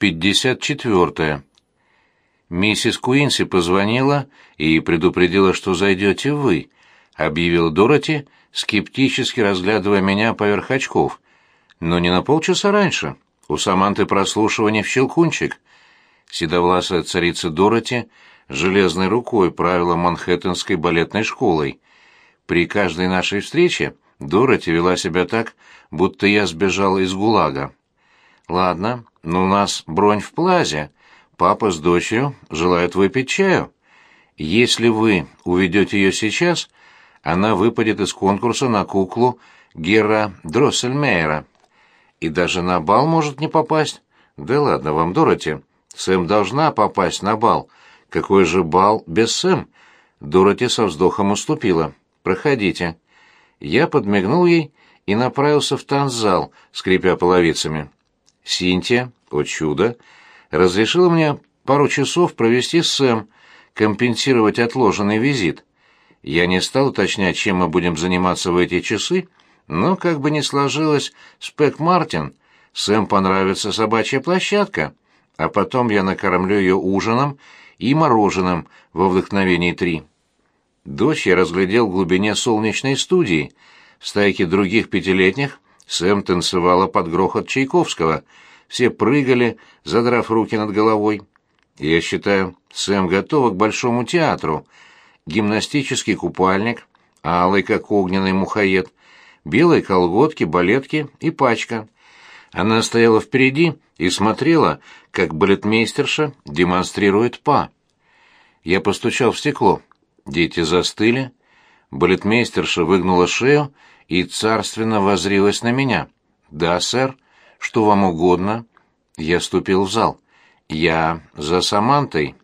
54. «Миссис Куинси позвонила и предупредила, что зайдете вы», — объявил Дороти, скептически разглядывая меня поверх очков. «Но не на полчаса раньше. У Саманты прослушивание в щелкунчик». Седовласая царица Дороти железной рукой правила Манхэттенской балетной школой. При каждой нашей встрече Дороти вела себя так, будто я сбежал из ГУЛАГа. «Ладно, но у нас бронь в плазе. Папа с дочерью желают выпить чаю. Если вы уведете ее сейчас, она выпадет из конкурса на куклу Гера Дроссельмейера. И даже на бал может не попасть. Да ладно вам, Дороти. Сэм должна попасть на бал. Какой же бал без Сэм? Дороти со вздохом уступила. Проходите. Я подмигнул ей и направился в танцзал, скрипя половицами. Синтия, о чудо, разрешила мне пару часов провести с Сэм, компенсировать отложенный визит. Я не стал уточнять, чем мы будем заниматься в эти часы, но как бы ни сложилось Спек Мартин, Сэм понравится собачья площадка, а потом я накормлю ее ужином и мороженым во вдохновении три. Дочь я разглядел в глубине солнечной студии. В стайке других пятилетних Сэм танцевала под грохот Чайковского. Все прыгали, задрав руки над головой. Я считаю, Сэм готова к большому театру. Гимнастический купальник, алый, как огненный мухоед, белые колготки, балетки и пачка. Она стояла впереди и смотрела, как балетмейстерша демонстрирует па. Я постучал в стекло. Дети застыли. Балетмейстерша выгнула шею и царственно возрилась на меня. «Да, сэр. Что вам угодно?» Я ступил в зал. «Я за Самантой».